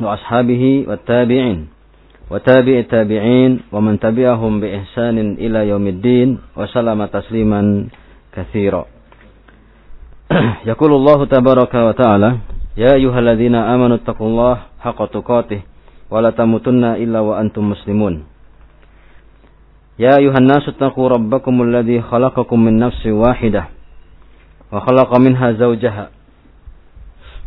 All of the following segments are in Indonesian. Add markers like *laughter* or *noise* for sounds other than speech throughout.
وأصحابه والتابعين وتابع التابعين ومن تبعهم بإحسان إلى يوم الدين وسلم تسليما كثيرا. *clears throat* يقول الله تبارك وتعالى يا أيها الذين آمنوا اتقوا الله حق تقاته ولا تموتن إلا وأنتم مسلمون. يا أيها الناس اتقوا ربكم الذي خلقكم من نفس واحدة وخلق منها زوجها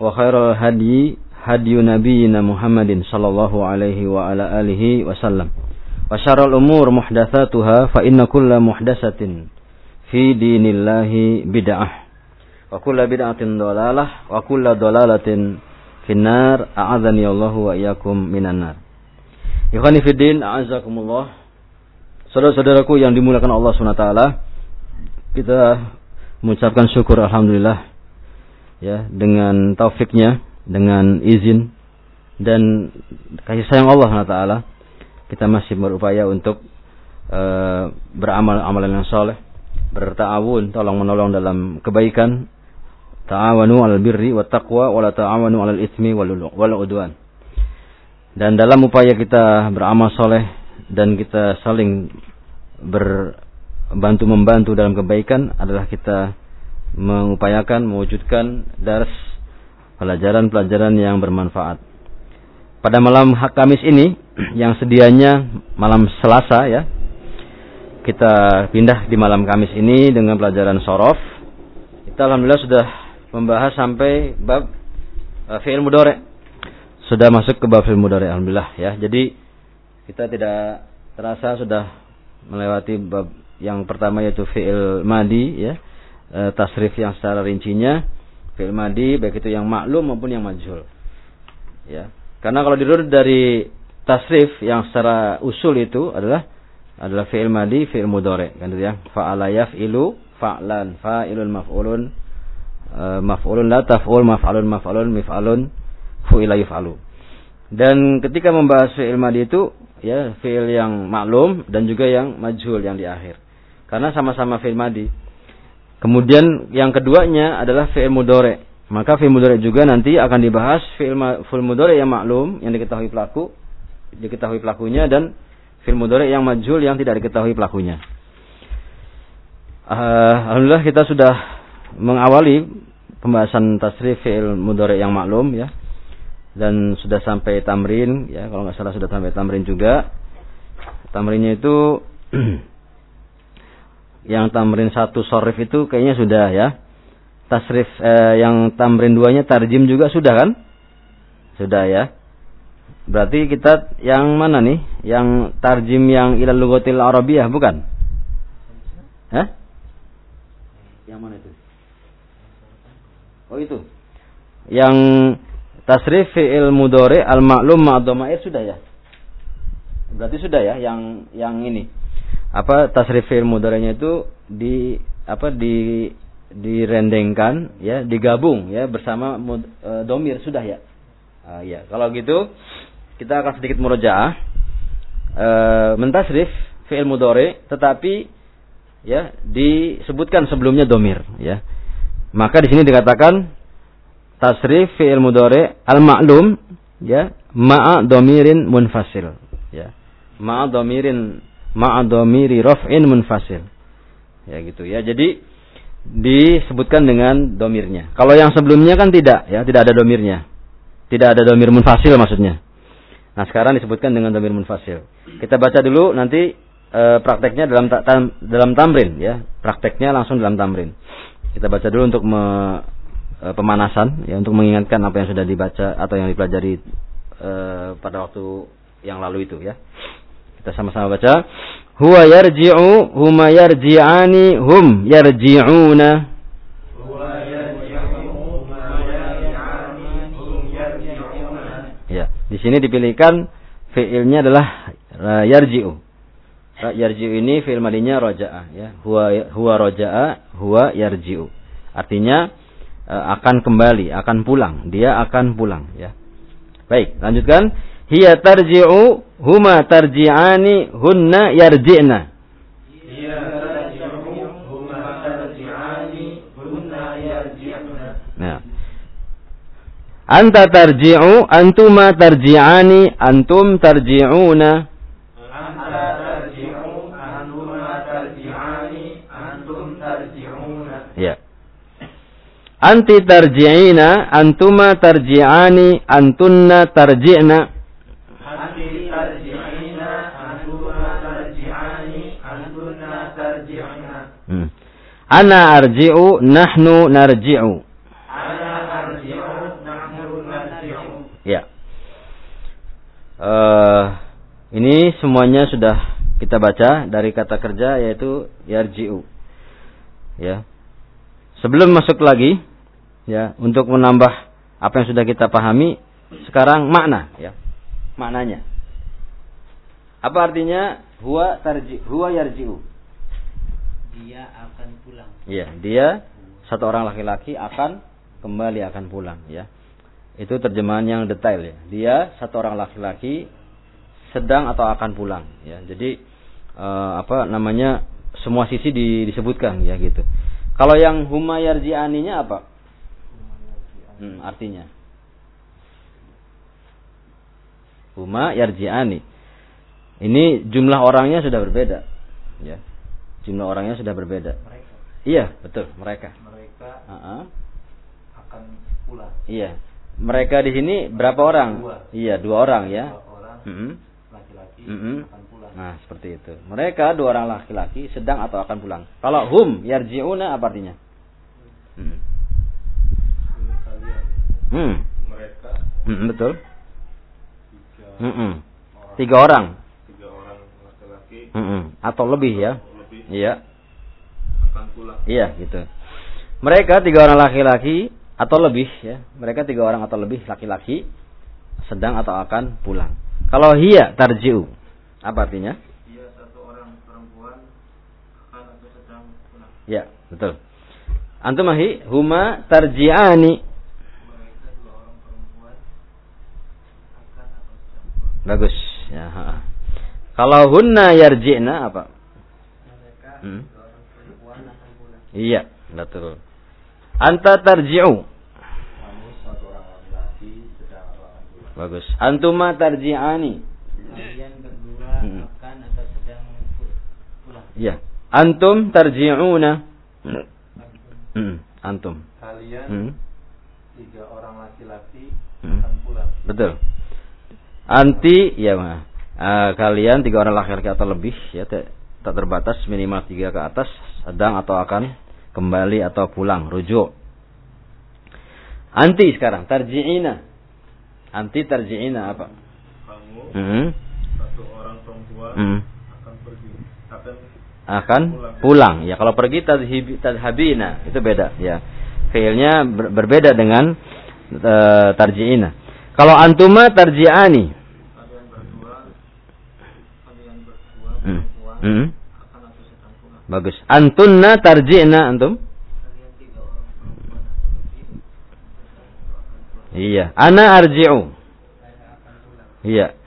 وخير الهدي هدي نبينا محمد صلى الله عليه وعلى آله وسلم وشر الأمور محدثاتها فإن كل محدثة في دين الله بدعة وكل بدعة ضلالة وكل ضلالة في النار أعاذني الله وإياكم من النار Ikhwani Fiddin, A'azakumullah Saudara-saudaraku yang dimuliakan Allah SWT Kita mengucapkan syukur Alhamdulillah ya dengan taufiknya, dengan izin dan kasih sayang Allah Taala kita masih berupaya untuk uh, beramal amalan yang soleh, bertawun, tolong menolong dalam kebaikan, ta'awanu 'alal birri wat taqwa wa la ta'awanu 'alal itsmi wal udwan. Dan dalam upaya kita beramal soleh dan kita saling berbantu membantu dalam kebaikan adalah kita mengupayakan mewujudkan dars pelajaran-pelajaran yang bermanfaat. Pada malam Kamis ini *clears throat* yang sedianya malam Selasa ya. Kita pindah di malam Kamis ini dengan pelajaran sorof. Kita alhamdulillah sudah membahas sampai bab uh, fi'il mudore. Sudah masuk ke bab fi'il mudore alhamdulillah ya. Jadi kita tidak terasa sudah melewati bab yang pertama yaitu fi'il madi ya e, tasrif yang secara rincinya fi'il madi baik itu yang maklum maupun yang majhul. Ya. Karena kalau dirunut dari tasrif yang secara usul itu adalah adalah fi'il madi, fi'il mudhari kan itu ya. Fa'ala yaf'ilu fa'lan, fa'ilun maf'ulun e, maf'ulun la taf'ul maf'alun maf'alun mif'alun fu'ila yuf'alu. Dan ketika membahas fi'il madi itu ya fi'il yang maklum dan juga yang majhul yang di akhir. Karena sama-sama fi'il madi. Kemudian yang keduanya adalah fi'il mudore. Maka fi'il mudore juga nanti akan dibahas fi'il mudore yang maklum yang diketahui pelaku, diketahui pelakunya dan fi'il mudore yang majhul yang tidak diketahui pelakunya. Uh, Alhamdulillah kita sudah mengawali pembahasan tasrif fi'il mudore yang maklum ya. Dan sudah sampai tamrin ya, kalau nggak salah sudah sampai tamrin juga. Tamrinnya itu *clears throat* yang tamrin satu sorif itu kayaknya sudah ya. Tasrif eh, yang tamrin duanya tarjim juga sudah kan? Sudah ya. Berarti kita yang mana nih? Yang tarjim yang ilal lugatil arabiyah bukan? Hah? Yang mana itu? Oh itu. Yang tasrif fi'il mudore al maklum ma'dhamair sudah ya? Berarti sudah ya yang yang ini apa tasrif fi'il mudhari'nya itu di apa di direndengkan ya digabung ya bersama mud, e, domir sudah ya. Uh, ya kalau gitu kita akan sedikit murojaah e, mentasrif fi'il mudhari tetapi ya disebutkan sebelumnya domir ya. Maka di sini dikatakan tasrif fi'il mudhari al ma'lum ya ma'a domirin munfasil ya. Ma'a domirin ma'adhamiri raf'in munfasil. Ya gitu ya. Jadi disebutkan dengan domirnya. Kalau yang sebelumnya kan tidak ya, tidak ada domirnya. Tidak ada domir munfasil maksudnya. Nah, sekarang disebutkan dengan dhamir munfasil. Kita baca dulu nanti e, prakteknya dalam ta, tam, dalam tamrin ya. Prakteknya langsung dalam tamrin. Kita baca dulu untuk me, e, pemanasan ya untuk mengingatkan apa yang sudah dibaca atau yang dipelajari e, pada waktu yang lalu itu ya. Kita sama-sama baca. Huwa yarji'u huma yarji'ani hum yarji'una Ya, di sini dipilihkan fiilnya adalah uh, yarji'u. Yarji'u ini fiil madinya roja'a ya. Huwa huwa roja'a, huwa yarji'u. Artinya uh, akan kembali, akan pulang. Dia akan pulang ya. Baik, lanjutkan. Hiya tarji'u, huma tarji'ani, hunna yarji'na. Yarji'na. Nah. Anta tarji'u, antuma tarji'ani, antum tarji'una. Anta tarji'u, antuma tarji'ani, antum tarji'una. Ya. Anti tarji'ina, antuma tarji'ani, antunna tarji'na. Anti Hmm. Ana arji'u, nahnu narji'u. uh, ini semuanya sudah kita baca dari kata kerja yaitu yarji'u. Ya. Sebelum masuk lagi ya untuk menambah apa yang sudah kita pahami sekarang makna ya. Maknanya. Apa artinya huwa tarji huwa yarji'u? Dia akan pulang. Iya, dia satu orang laki-laki akan kembali akan pulang ya. Itu terjemahan yang detail ya. Dia satu orang laki-laki sedang atau akan pulang ya. Jadi uh, apa namanya semua sisi di, disebutkan ya gitu. Kalau yang huma yarji'aninya apa? Hmm, artinya huma yarji'ani. Ini jumlah orangnya sudah berbeda ya. Jumlah orangnya sudah berbeda. Mereka. Iya, betul, mereka. Mereka uh -uh. akan pulang. Iya. Mereka di sini berapa orang? Dua. Iya, dua orang ya. Dua orang Mm -hmm. laki-laki Mm -hmm. akan pulang. Nah, seperti itu. Mereka dua orang laki-laki sedang atau akan pulang. Kalau hum yarji'una apa artinya? Hmm. Hmm. mereka Hmm, betul. tiga Hmm, hmm. orang Tiga orang. tiga orang laki-laki Hmm, hmm. Atau lebih ya. Iya. akan pulang. Iya, gitu. Mereka tiga orang laki-laki atau lebih ya. Mereka tiga orang atau lebih laki-laki sedang atau akan pulang. Kalau hiya tarji'u. Apa artinya? Dia satu orang perempuan akan atau sedang pulang. Ya, betul. Antum ahi huma tarji'ani. Mereka dua orang perempuan akan atau sedang pulang. Bagus. Ya, ha. Kalau hunna yarji'na apa? Hmm. Iya, betul. Anta tarji'u. Kamu satu orang laki-laki sedang atau akan pulang. Bagus. Antuma tarji'ani. Kalian berdua Hmm. akan atau sedang pul- pulang. Iya. Antum tarji'una. Antum. Hmm, antum. Kalian Hmm, tiga orang laki-laki Hmm. akan pulang. betul. Anti ya ma. Eh, kalian tiga orang laki-laki atau lebih ya tak, tak terbatas minimal tiga ke atas sedang atau akan kembali atau pulang rujuk. Anti sekarang tarji'ina. Anti tarji'ina apa? Kamu Hmm, satu orang perempuan hmm. akan pergi akan akan pulang. Ya kalau pergi tadhabina itu beda ya. Fiilnya ber- berbeda dengan e, tarji'ina. Kalau antuma tarji'ani. kalian berdua kalian berdua Hmm. Hmm. Bagus. Antunna tarji'na antum? Iya. Ana arji'u. Iya.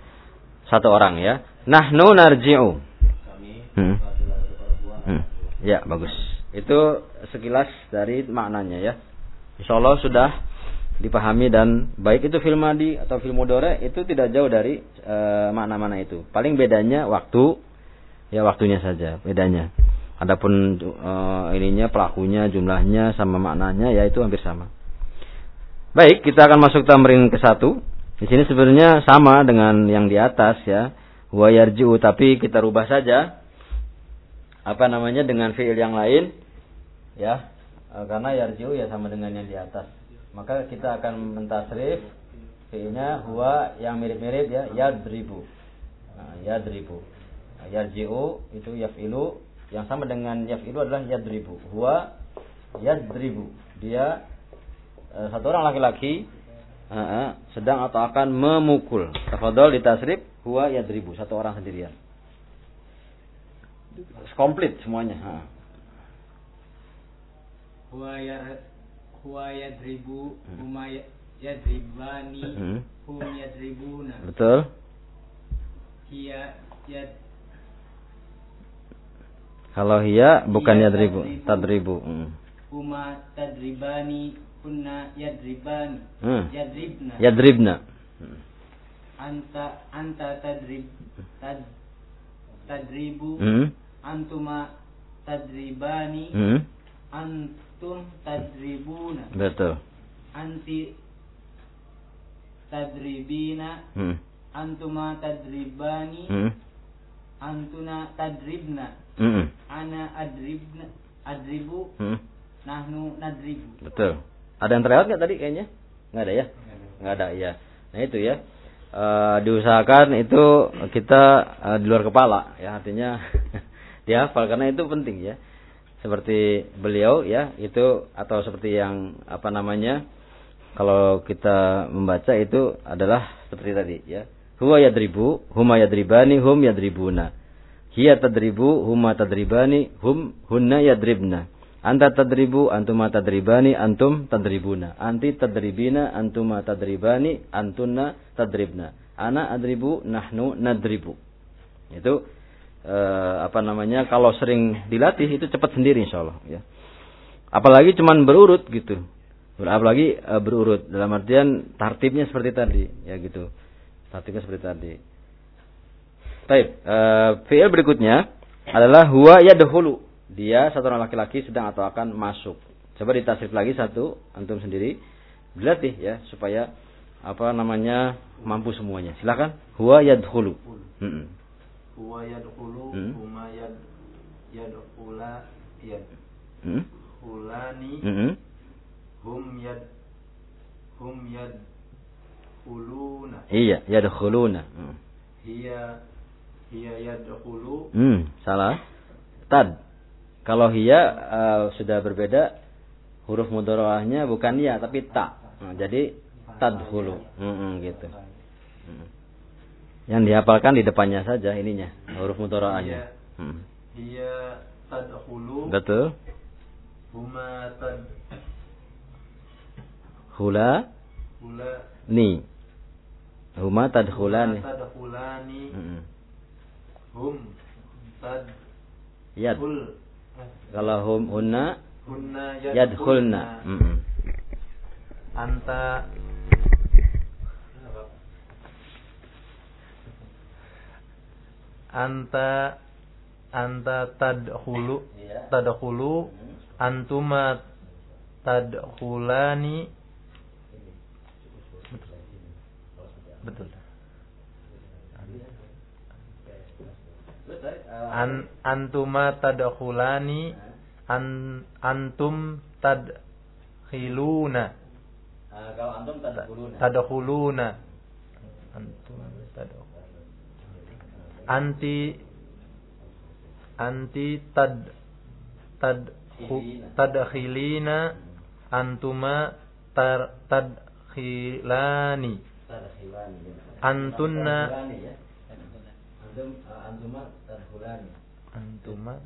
Satu orang ya. Nahnu narji'u. Hmm. Hmm. Ya, bagus. Itu sekilas dari maknanya ya. Insya Allah sudah dipahami dan baik itu film madi atau film mudore itu tidak jauh dari eh, makna-makna itu. Paling bedanya waktu ya waktunya saja bedanya. Adapun eh, ininya pelakunya jumlahnya sama maknanya ya itu hampir sama. Baik, kita akan masuk tamrin ke satu Di sini sebenarnya sama dengan yang di atas ya. Huwa yarji'u tapi kita rubah saja apa namanya dengan fiil yang lain ya. E, karena yarji'u ya sama dengan yang di atas. Maka kita akan mentasrif fiilnya huwa yang mirip-mirip ya yadribu. Nah, yadribu. Yarji'u itu yaf'ilu yang sama dengan yaf'ilu adalah yadribu. Huwa yadribu. Dia e, satu orang laki-laki uh, sedang atau akan memukul. Tafadhol ditasrif huwa yadribu satu orang sendirian. Komplit semuanya. Ha. Huwa yar huwa yadribu huma yadribani Hmm. hum yadribuna Betul? hiya yad Kalau hiya bukan Hiya yadribu, tadribu. tadribu. Hmm. huma tadribani kunna yadribani Hmm. yadribna Yadribna. anta anta tadrib tad tadribu Hmm. antuma tadribani Hmm. antum tadribuna Betul. anti tadribina Hmm. antuma tadribani Hmm. antuna tadribna Hmm. Ana adribna adribu Hmm. nahnu nadribu Betul. Ada yang terlewat nggak tadi kayaknya? Nggak ada ya? Nggak ada ya. Nah itu ya. E, diusahakan itu kita e, di luar kepala ya artinya *laughs* dihafal karena itu penting ya. Seperti beliau ya itu atau seperti yang apa namanya kalau kita membaca itu adalah seperti tadi ya. Huwa yadribu, huma yadribani, hum yadribuna. Hiya tadribu, huma tadribani, hum hunna yadribna. Anta tadribu, antuma tadribani, antum tadribuna. Anti tadribina, antuma tadribani, antunna tadribna. Ana adribu, nahnu nadribu. Itu eh, apa namanya? Kalau sering dilatih itu cepat sendiri insyaallah ya. Apalagi cuman berurut gitu. Apalagi eh, berurut dalam artian tartibnya seperti tadi ya gitu. Tartibnya seperti tadi. Baik, eh, fi'il berikutnya adalah huwa yadkhulu. Dia satu orang laki-laki sedang atau akan masuk. Coba ditasrif lagi satu antum sendiri. Dilatih ya supaya apa namanya mampu semuanya. Silakan. Huwa yadkhulu. Mm-mm. Huwa yadkhulu Hmm. huma yad yadkhula yad Mm. hulani Mm-mm. hum yad hum yad huluna Iya, yadkhuluna. Mm. hiya hiya yadkhulu Hmm, salah. Tad. Kalau hiya eh, sudah berbeda huruf mudhara'ahnya bukan ya tapi ta. Nah, jadi tadkhulu. Hmm, gitu. Hmm. Yang dihafalkan di depannya saja ininya, huruf mudhara'ahnya. Hmm. hiya tadkhulu Betul. huma tad Hula hula ni. Huma tadkhulani. huma tadkhulani Hmm. Hum tad Yad. hul Kalau hum hunna hunna yadkhulna. Hmm. anta anta anta tadkhulu Iya. tadkhulu antuma tadkhulani betul an antuma tadkhulani an antum tadkhiluna kalau antum tadkhuluna. tadkhuluna antum tadkhuluna anti anti tad tad Khilina. tadkhilina antuma tar tadkhilani Tadkhilani. Antunna. Ya. Antum uh, antuma tadkhulani. antuma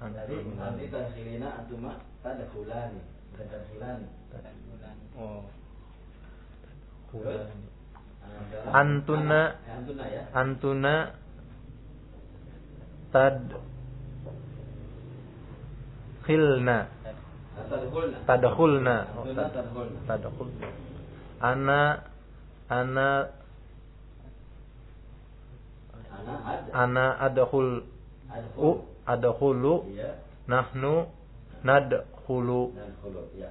antuma nanti tadkhilina antuma tadkhulani. Bukan tadkhilani. oh Terus? Ah, Antuna. Antuna ya. antuna tad khilna Tadkhulna. tadkhulna. tadkhulna ana ana Ana ad. ana adkhul u Adkhul. adkhulu Iya. nahnu nadkhulu Dan khulu ya.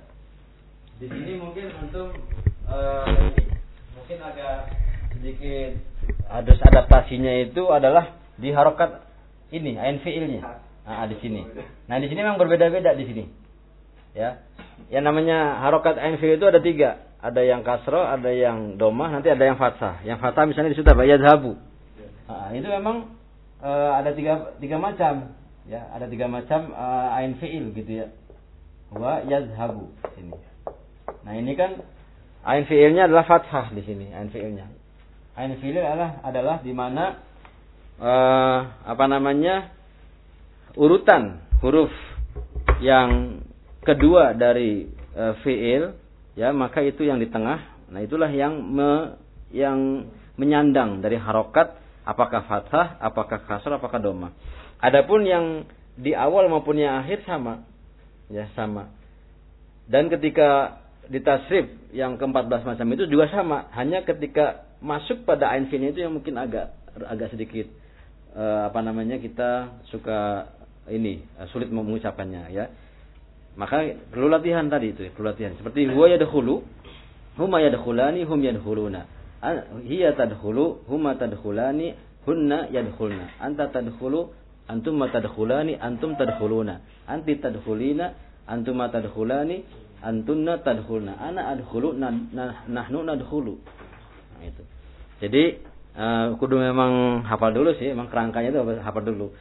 Di sini mungkin antum eh, mungkin agak sedikit harus adaptasinya itu adalah di harokat ini ain fiilnya. Nah, di sini. Nah, di sini memang berbeda-beda di sini. Ya. Yang namanya harokat ain fiil itu ada tiga. Ada yang kasro, ada yang domah, nanti ada yang fathah. Yang fathah misalnya di situ apa? Yadhabu. Nah, itu memang eh, ada tiga tiga macam. Ya, ada tiga macam eh, ain fiil gitu ya. Wa yadhabu ini. Nah, ini kan ain fiilnya adalah fathah di sini, ain fiilnya. Ain fiil adalah adalah di mana eh, apa namanya? urutan huruf yang kedua dari eh, fiil ya maka itu yang di tengah nah itulah yang me, yang menyandang dari harokat apakah fathah apakah kasar apakah doma adapun yang di awal maupun yang akhir sama ya sama dan ketika di tasrif yang ke-14 macam itu juga sama hanya ketika masuk pada ain fiilnya itu yang mungkin agak agak sedikit eh, apa namanya kita suka ini eh, sulit mengucapkannya ya. Maka perlu latihan tadi itu, perlu latihan. Seperti huwa yadkhulu, huma yadkhulani, hum yadkhuluna. Hiya tadkhulu, huma tadkhulani, hunna yadkhulna. Anta tadkhulu, antum tadkhulani, antum tadkhuluna. Anti tadkhulina, antum tadkhulani, antunna tadkhulna. Ana adkhulu, na- na- nahnu nadkhulu. Itu. Jadi eh, kudu memang hafal dulu sih, memang kerangkanya itu hafal dulu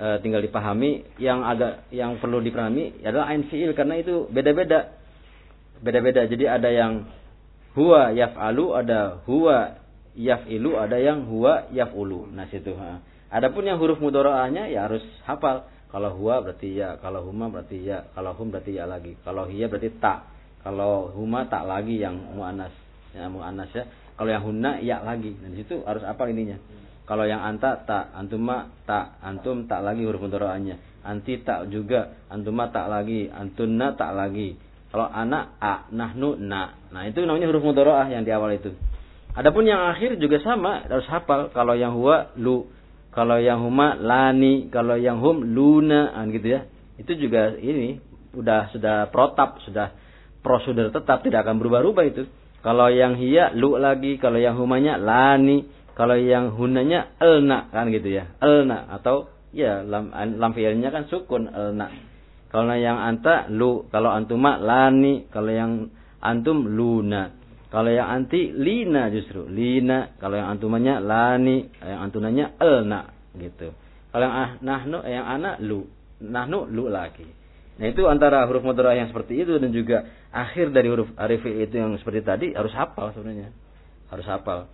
e, tinggal dipahami yang agak yang perlu dipahami adalah ain fiil karena itu beda-beda beda-beda jadi ada yang huwa yaf'alu ada huwa yaf'ilu ada yang huwa yaf'ulu. Nah situ ha. adapun yang huruf mudharaahnya ya harus hafal. Kalau huwa berarti ya kalau huma berarti ya kalau hum berarti ya lagi. Kalau hiya berarti tak. Kalau huma tak lagi yang muannas ya muannas ya. Kalau yang hunna ya lagi. Dan situ harus apa ininya. Kalau yang anta tak, antuma tak, antum tak lagi huruf mudharaahnya. Anti tak juga, antuma tak lagi, antunna tak lagi. Kalau anak a, nahnu na. Nah, itu namanya huruf mudharaah yang di awal itu. Adapun yang akhir juga sama, harus hafal. Kalau yang huwa lu, kalau yang huma lani, kalau yang hum luna, kan gitu ya. Itu juga ini udah sudah protap, sudah prosedur tetap tidak akan berubah-ubah itu. Kalau yang hiya lu lagi, kalau yang humanya lani, kalau yang hunanya elna kan gitu ya. Elna atau ya lam lam kan sukun elna. Kalau yang anta lu, kalau antuma lani, kalau yang antum luna. Kalau yang anti lina justru lina. Kalau yang antumanya lani, yang antunanya elna gitu. Kalau yang ah, nahnu yang anak lu, nahnu lu lagi. Nah itu antara huruf mudharah yang seperti itu dan juga akhir dari huruf arifi itu yang seperti tadi harus hafal sebenarnya. Harus hafal.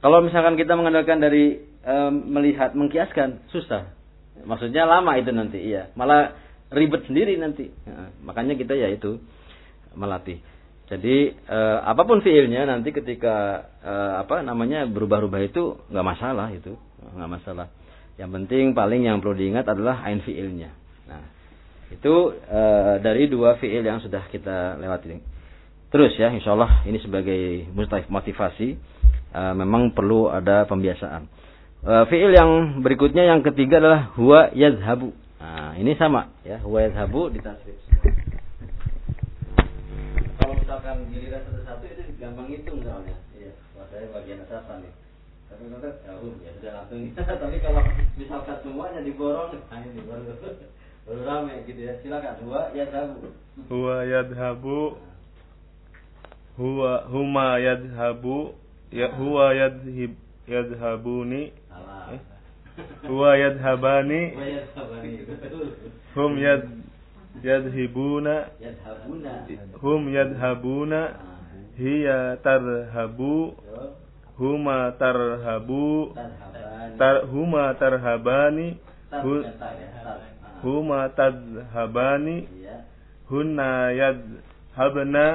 Kalau misalkan kita mengandalkan dari e, melihat mengkiaskan susah. Maksudnya lama itu nanti, iya. Malah ribet sendiri nanti. Ya, makanya kita ya itu melatih. Jadi e, apa pun fiilnya nanti ketika e, apa namanya berubah-ubah itu nggak masalah itu, nggak masalah. Yang penting paling yang perlu diingat adalah ain fiilnya. Nah, itu e, dari dua fiil yang sudah kita lewati. Terus ya, insya Allah ini sebagai motivasi uh, memang perlu ada pembiasaan. Uh, fiil yang berikutnya yang ketiga adalah huwa yazhabu. Nah, ini sama ya, huwa yazhabu ditasrif. Kalau misalkan giliran satu-satu itu gampang hitung soalnya. Iya, saya bagian atasan nih. Tapi kalau ya, uh, ya sudah langsung. *laughs* Tapi kalau misalkan semuanya diborong, nah ini baru baru rame gitu ya. Silakan huwa yazhabu. Huwa yadhabu Huwa huma yadhabu ya huwa yadhib yadhabuni Salah. eh? Huwa yadhabani hum yad yadhibuna hum yadhabuna Nah, hiya tarhabu huma tarhabu tar huma tarhabani ya. Ah, huma tadhabani Iya, hunna yadhabna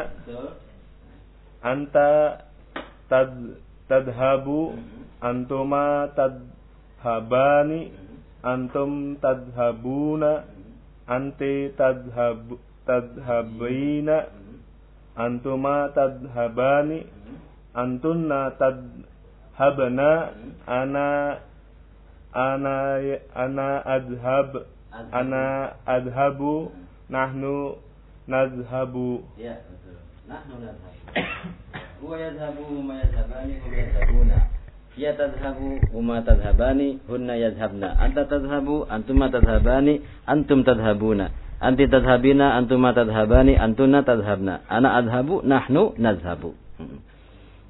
anta tad tadhabu antuma tadhabani antum tadhabuna anti tadhabu tadhabina antuma tadhabani antunna tadhabna ana ana ana adhab ana adhabu nahnu nadhabu Iya, betul. Nahnu nadhhabu. huwa yadhhabu huma yadhhabani hum yadhhabuna hiya tadhhabu huma tadhhabani hunna yadhhabna. Anta tadhhabu antuma tadhhabani antum tadhhabuna. Anti tadhhabina antuma tadhhabani antuna tadhhabna. Ana adhabu nahnu nadhhabu.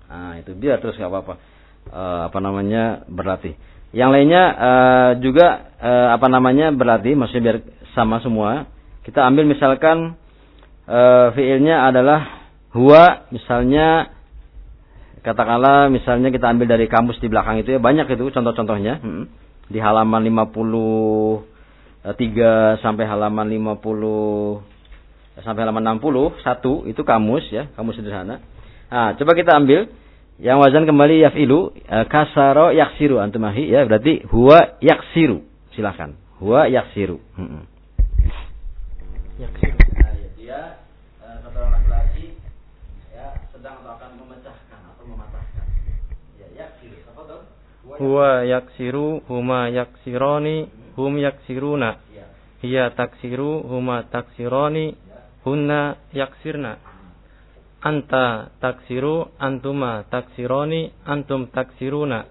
Nah itu biar terus nggak apa-apa. Eh, apa namanya berlatih. Yang lainnya uh, juga uh, apa namanya berlatih maksudnya biar sama semua. Kita ambil misalkan uh, fiilnya adalah huwa misalnya katakanlah misalnya kita ambil dari kamus di belakang itu ya banyak itu contoh-contohnya. Hmm. di halaman 53 sampai halaman 50 sampai halaman 60 satu itu kamus ya kamus sederhana. Nah coba kita ambil yang wazan kembali yafilu uh, kasaro yaksiru antumahi ya berarti huwa yaksiru. Silakan. Huwa yaksiru. Hmm. yaksiru. Nah, ya, dia uh, kata laki-laki ya sedang atau akan memecahkan atau mematahkan ya yaksiru apa tuh huwa yaksiru huma yaksironi hum yaksiruna ya. hiya taksiru huma taksironi hunna yaksirna anta taksiru antuma taksironi antum taksiruna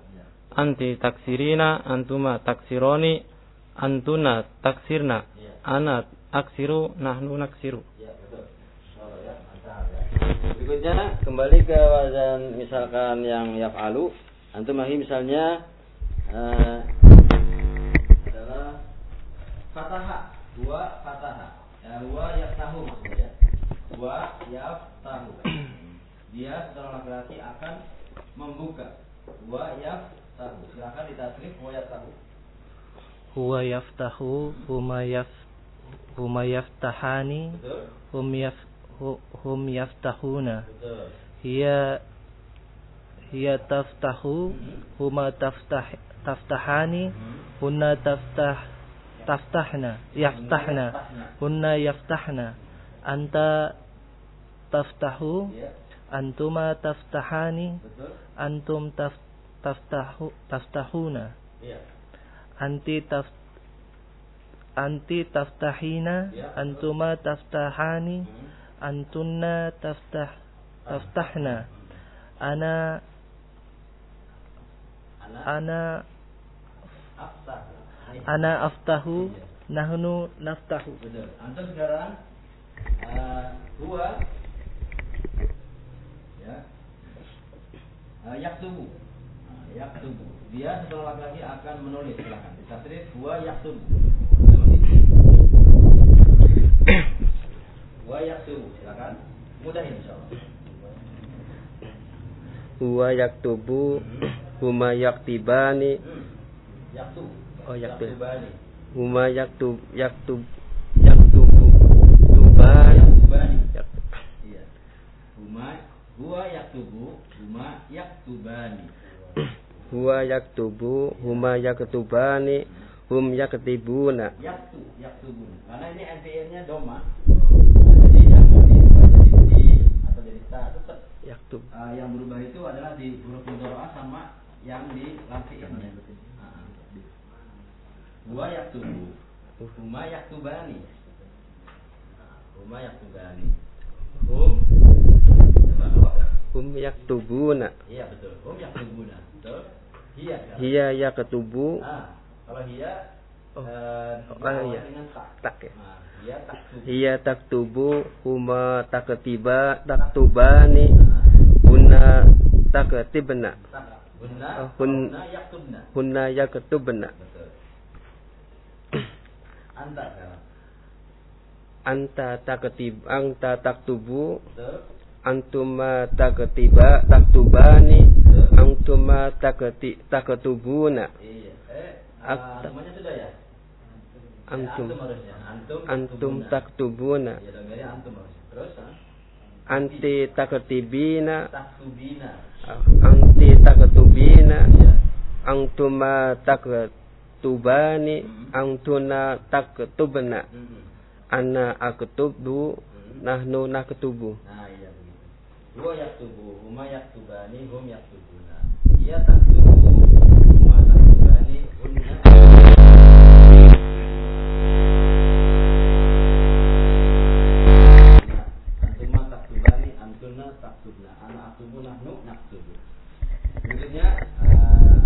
anti taksirina antuma taksironi antuna taksirna ana aksiru nahnu naksiru. Berikutnya kembali ke wazan misalkan yang yaf'alu. Antum ahi misalnya eh, adalah fataha, dua fataha. Ya, huwa yaftahu maksudnya. Huwa yaftahu. Dia seorang laki-laki akan membuka. Huwa yaftahu. Silakan ditasrif huwa yaftahu. huwa yaftahu huma yaf huma yaftahani Betul? hum yaf hu- hum yaftahuna Betul. hiya hiya taftahu huma taftah taftahani hunna taftah taftahna yaftahna hunna yaftahna. Anta taftahu antuma taftahani antum taf, taftahu taftahuna. Anti taf anti taftahina antuma taftahani antunna taftah taftahna. Ana ana ana aftahu nahnu naftahu Betul. Antum sekarang uh, huwa ya uh, yaktubu. Nah, yaktubu. Dia setelah laki-laki akan menulis silakan. Ditasrif huwa yaktubu. Huwa yaktubu silakan. Mudah insyaallah. Huwa yaktubu huma yaktibani. Yaktubu. Oh, yaktub. Huma yaktub yaktub yaktubu. Yak- Iya. Huma huwa yaktubu, huma yaktubani. huwa yaktubu huma yaktubani hum yaktibuna yaktu yaktubun karena ini NPL-nya doma jadi jangan dibaca jadi di atau jadi ta tetap. Yaktub uh, yang berubah itu adalah di huruf mudharaah sama yang di lam fi'ilnya Ah. Huwa yaktubu huma yaktubani. Nah, huma yaktubani. Hum. Apa? hum yaktubuna. Iya betul. Hum yaktubuna. Betul. Hiya. Hiya yaktubu ah kalau hiya Oh. Oh, diawali iya. tak tak ya Nah, hiya taktubu hiya taktubu huma hunna taktibna Tak. Hunna, Oh, hun- hunna yaktubna. hunna yaktubna Betul. Anta anta taktib anta taktubu Betul. antuma taktiba taktubani antuma takti taktubuna Iya. Eh, Ak- ah, semuanya sudah ya? Antum Eh, antum. Antum. taktubuna. ah? anti taktibina anti taktubina Iya. antuma taktubani antuna taktubna Mhm. ana aktubu nahnu naktubu Nah, iya begitu. Yaktubu, huma yaktubani, hum yaktubuna. Ia taktubu, huma taktubani, hunna. antumna taktubna ana aktubu nahnu naktubu. Berikutnya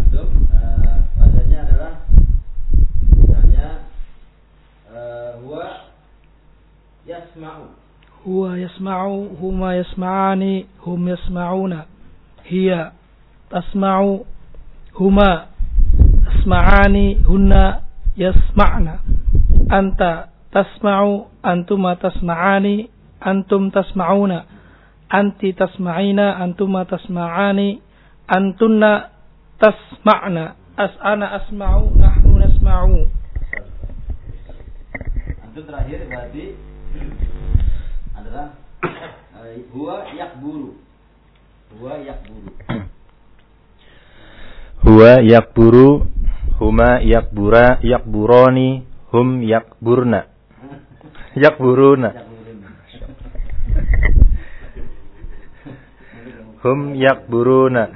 untuk eh, padanya eh, adalah misalnya eh, huwa yasma'u. Huwa yasma'u huma yasma'ani hum yasma'una. Hiya tasma'u huma tasma'ani hunna yasma'na. Anta tasma'u antuma tasma'ani antum tasma'una anti tasma'ina antuma tasma'ani antunna tasma'na. Asana asma'u nahnu nasma'u. Itu terakhir berarti adalah eh, huwa yakburu. Huwa yakburu. Huwa yakburu huma yakbura yakburoni hum yakburna. *laughs* Yakburuna. Hum yakburuna.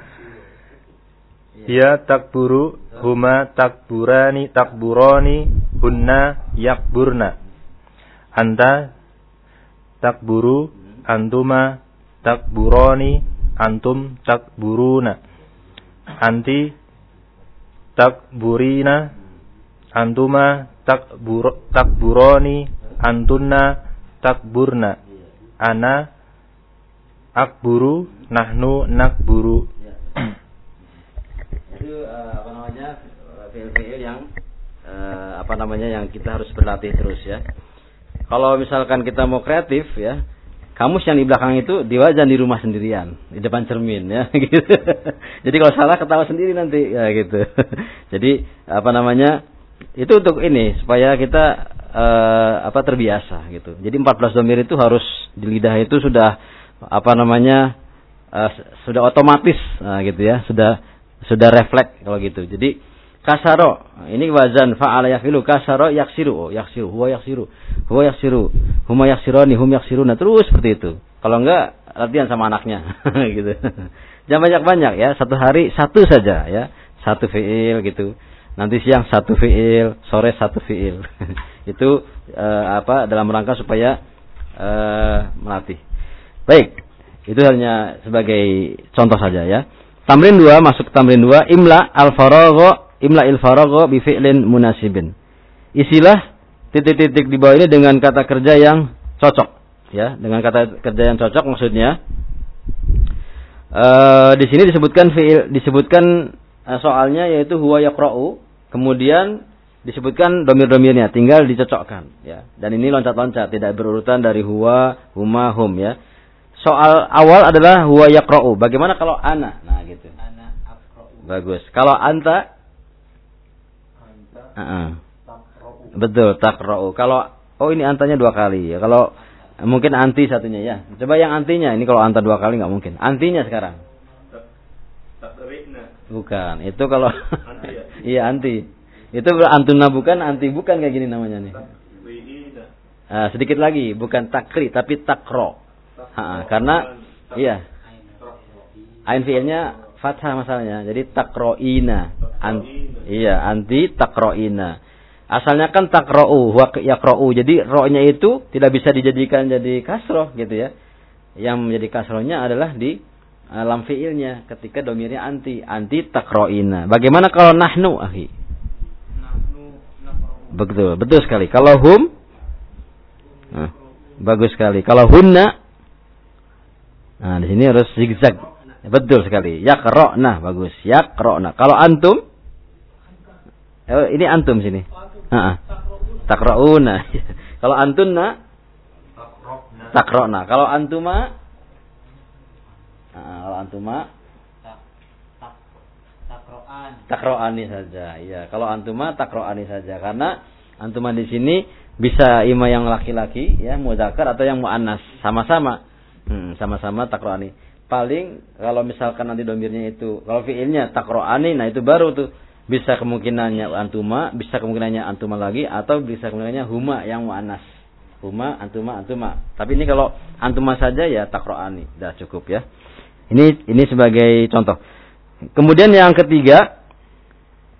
Ya takburu huma takburani takburoni hunna yakburna. Anta takburu antuma takburoni antum takburuna. Anti takburina antuma takbur takburoni antunna takburna. Ana akburu nahnu nakburu. Itu eh, apa namanya fiil-fiil yang eh, apa namanya yang kita harus berlatih terus ya. Kalau misalkan kita mau kreatif ya, kamus yang di belakang itu diwajan di rumah sendirian, di depan cermin ya *laughs* gitu. Jadi kalau salah ketawa sendiri nanti ya gitu. *laughs* Jadi apa namanya? Itu untuk ini supaya kita eh, apa terbiasa gitu. Jadi 14 domir itu harus di lidah itu sudah apa namanya? eh, sudah otomatis nah, gitu ya, sudah sudah refleks kalau gitu. Jadi kasaro ini wazan fa'ala yafilu kasaro yaksiru oh yaksiru huwa yaksiru huwa yaksiru huma yaksironi hum yaksiruna terus seperti itu. Kalau enggak latihan sama anaknya *laughs* gitu. Jangan banyak-banyak ya satu hari satu saja ya satu fiil gitu. Nanti siang satu fiil sore satu fiil. *laughs* Itu eh, apa dalam rangka supaya eh, melatih baik itu hanya sebagai contoh saja ya tamrin dua masuk ke tamrin dua imla al faragho imla il faragho bi fi'lin munasibin. Isilah titik-titik di bawah ini dengan kata kerja yang cocok ya, dengan kata kerja yang cocok maksudnya eh di sini disebutkan fi'il disebutkan eh, soalnya yaitu huwa yaqra'u, kemudian disebutkan domir-domirnya, tinggal dicocokkan ya. Dan ini loncat-loncat, tidak berurutan dari huwa, huma, hum ya. Soal awal adalah huwa yaqra'u. Bagaimana kalau ana? Nah, gitu. Ana aqra'u. Bagus. Kalau anta Heeh. Betul, takra'u. Kalau oh ini antanya dua kali ya. Kalau mungkin anti satunya ya. Coba yang antinya. Ini kalau anta dua kali nggak mungkin. Antinya sekarang. Bukan. Itu kalau Anti ya? *laughs* Iya, anti. Itu antuna bukan, anti bukan kayak gini namanya nih. Ah, sedikit lagi, bukan takri tapi takro. Karena iya, ain fiilnya fathah masalahnya. Jadi takroina. An, iya, anti takroina. Asalnya kan takro'u, wa yakro'u. Jadi ro-nya itu tidak bisa dijadikan jadi kasroh gitu ya. Yang menjadi kasrohnya adalah di uh, lam fiilnya ketika domirnya anti, anti takroina. Bagaimana kalau nahnu, naqra'u. Betul, betul sekali. Kalau hum, nah, bagus sekali. Kalau hunna, nah di sini harus zigzag. Betul sekali. Yakro'na, bagus. Yakro'na. Kalau antum, eh, ini antum sini. Ha, Takra'una. *laughs* Kalau antunna, takra'na. Kalau antuma, nah, kalau antuma, Tak tak takroan. takro'ani saja. Iya, kalau antuma takro'ani saja karena antuma di sini bisa ima yang laki-laki ya muzakkar atau yang muannas sama-sama. Hmm, sama-sama takro'ani. Paling kalau misalkan nanti domirnya itu kalau fiilnya takro'ani nah itu baru tuh bisa kemungkinannya antuma, bisa kemungkinannya antuma lagi atau bisa kemungkinannya huma yang muannas. Huma, antuma, antuma. Tapi ini kalau antuma saja ya takro'ani, dah cukup ya. Ini ini sebagai contoh. Kemudian yang ketiga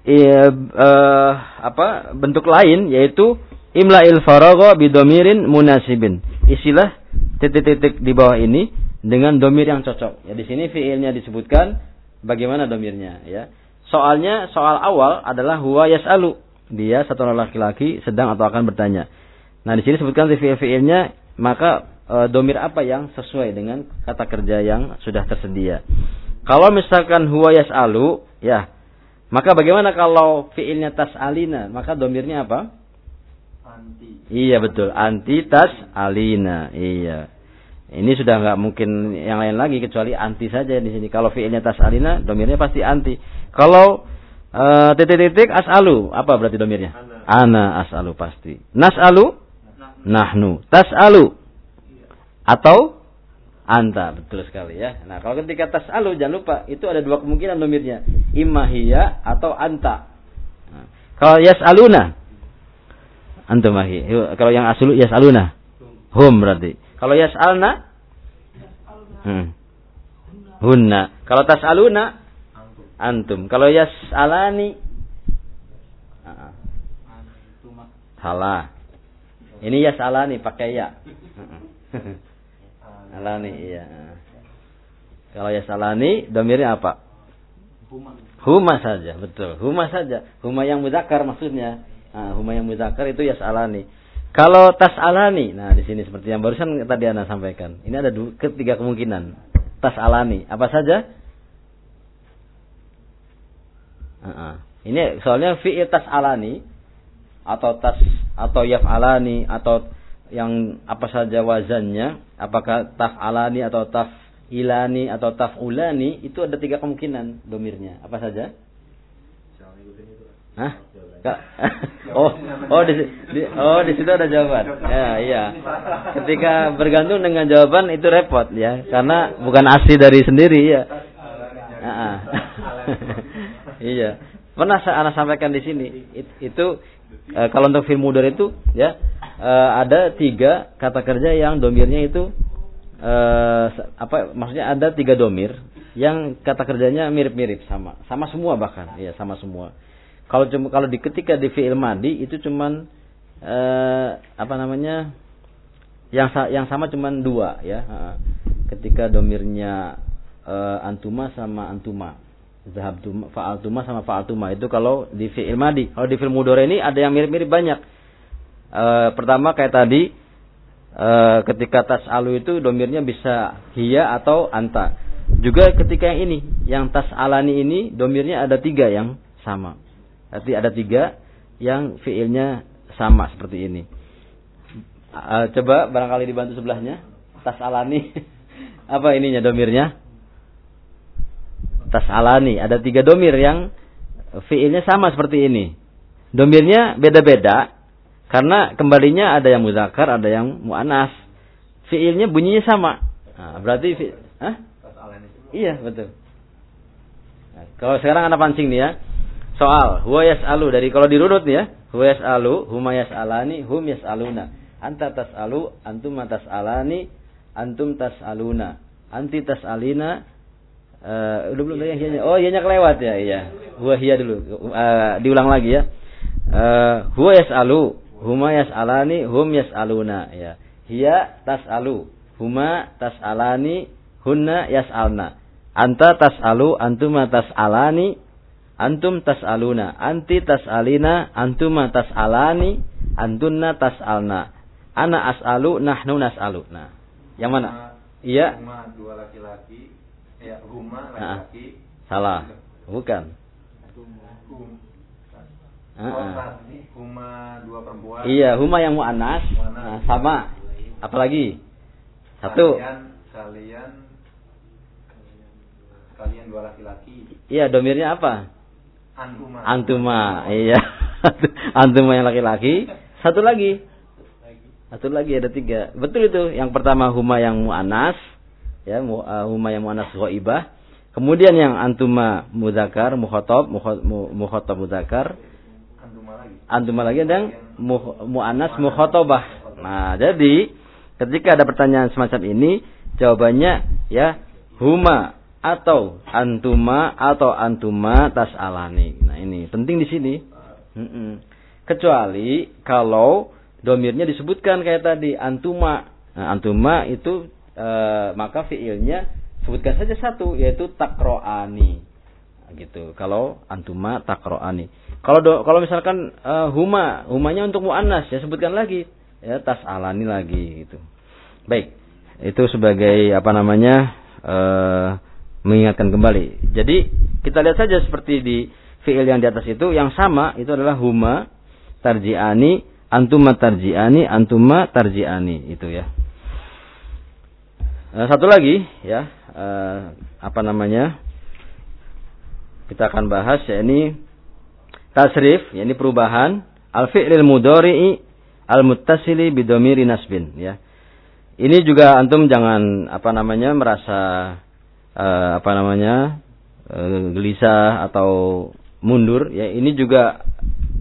eh, eh, apa bentuk lain yaitu imla'il faragha bidomirin munasibin. Istilah titik-titik di bawah ini dengan domir yang cocok. Ya di sini fiilnya disebutkan bagaimana domirnya ya. Soalnya soal awal adalah huwa yas'alu. Dia satu laki-laki sedang atau akan bertanya. Nah, di sini disebutkan fiil-fiilnya maka e, domir apa yang sesuai dengan kata kerja yang sudah tersedia. Kalau misalkan huwa yas'alu, ya. Maka bagaimana kalau fiilnya tas'alina? Maka domirnya apa? Anti. Iya betul, anti tas'alina. Iya. Ini sudah nggak mungkin yang lain lagi kecuali anti saja di sini. Kalau fiilnya tas'alina, domirnya pasti anti. Kalau eh, titik-titik as'alu, apa berarti domirnya? Ana as'alu pasti. Nas'alu? Nahnu. Tas'alu? Atau anta betul sekali ya. Nah kalau ketika tas'alu jangan lupa itu ada dua kemungkinan domirnya, imma hiya atau anta. Nah, kalau yas'aluna antum ahi. Kalau yang aslu yas'aluna hum berarti. Kalau yas'alna hmm. hunna. Kalau tas'aluna antum. Kalau yas'alani ah, Antuma. salah. Ini yas'alani pakai ya. *laughs* Alani iya. Kalau yasalani domirnya apa? Huma. Huma saja, betul. Huma saja. Huma yang mudakar maksudnya. Nah, huma yang mudakar itu yasalani. Kalau tas'alani, nah di sini seperti yang barusan tadi Anda sampaikan. Ini ada dua, ketiga kemungkinan. Tas'alani, apa saja? Ah, ah. Ini soalnya fi'il tas'alani atau tas atau yaf'alani atau yang apa saja wazannya, apakah taf'alani atau taf'ilani atau taf'ulani, itu ada tiga kemungkinan domirnya. Apa saja? Hah? Oh, oh di, di oh di situ ada jawaban. Ya, iya. Ketika bergantung dengan jawaban itu repot ya, karena bukan asli dari sendiri ya. *laughs* Iya. Pernah saya anak sampaikan di sini. It- Itu eh, kalau untuk film mudor itu ya eh, ada tiga kata kerja yang domirnya itu se- apa maksudnya ada tiga domir yang kata kerjanya mirip-mirip sama sama semua bahkan ya sama semua kalau cuma kalau di ketika di fi'il madi itu cuman eh, apa namanya yang yang sama cuman dua ya. Ketika domirnya eh, antuma sama antuma. Zahabtuma fa'altuma sama fa'altuma itu kalau di fi'il madi. Kalau di fi'il mudhari ini ada yang mirip-mirip banyak. Eh, pertama kayak tadi eh, ketika tas'alu itu domirnya bisa hiya atau anta. Juga ketika yang ini yang tas'alani ini domirnya ada tiga yang sama berarti ada tiga yang fiilnya sama seperti ini Eh, coba barangkali dibantu sebelahnya tas'alani *laughs* apa ininya domirnya tas'alani ada tiga domir yang fiilnya sama seperti ini domirnya beda-beda karena kembalinya ada yang muzakkar, ada yang muannas. Fiilnya bunyinya sama. Nah, berarti fi Hah? Iya, betul. Nah, kalau sekarang anak pancing nih ya. Soal huwa yas'alu dari kalau dirunut nih ya. Huwa yas'alu, huma yas'alani, hum yas'aluna. Anta tas'alu, antum tas'alani, antum tas'aluna. Anti tas'alina, eh udah belum yang hiyanya. Oh, hiyanya kelewat ya, iya. Huwa hiya dulu. Eh, diulang lagi ya. Eh, huwa yas'alu, huma yas'alani, hum yas'aluna ya. Hiya tas'alu, huma tas'alani, hunna yas'alna. Anta tas'alu, antuma tas'alani, antum tas'aluna. Anti tas'alina, antuma tas'alani, antunna tas'alna. Ana as'alu, nahnu nas'alu. Nah, yang mana? Iya. Huma dua laki-laki. Ya, huma Ah. laki-laki. Salah. Bukan. Hum. Ah, ah. Huma dua perempuan. Iya, huma yang mu'anas. Nah, sama. Apalagi? Satu. Kalian, kalian, kalian dua laki-laki. Iya, domirnya apa? Antuma. Antuma. Iya. *laughs* Antuma yang laki-laki. Satu lagi. Satu lagi ada tiga. Betul itu. Yang pertama huma yang mu'anas. Ya, mu, uh, huma yang mu'anas ghaibah. Kemudian yang antuma mudzakkar, mukhatab, mukha- mu- mukhatab mudzakkar. Antuma lagi. Antuma lagi mu- mu'anas mukhatabah. Nah, jadi ketika ada pertanyaan semacam ini, jawabannya ya huma atau antuma atau antuma tas'alani. Nah, ini penting di sini. Kecuali kalau domirnya disebutkan kayak tadi antuma. Nah, antuma itu eh, maka fiilnya sebutkan saja satu yaitu takroani. Nah, gitu. Kalau antuma takroani. Kalau do- kalau misalkan eh, huma, humanya untuk muannas ya sebutkan lagi ya tas'alani lagi gitu. Baik. Itu sebagai apa namanya? eh mengingatkan kembali. Jadi kita lihat saja seperti di fiil yang di atas itu yang sama itu adalah huma tarjiani antuma tarjiani antuma tarjiani itu ya. Eh, satu lagi ya eh, apa namanya? Kita akan bahas ya ini tasrif, ya ini perubahan al fi'lil mudhari'i al muttasili bidomiri nasbin ya. Ini juga antum jangan apa namanya merasa eh, apa namanya eh, gelisah atau mundur ya. Ini juga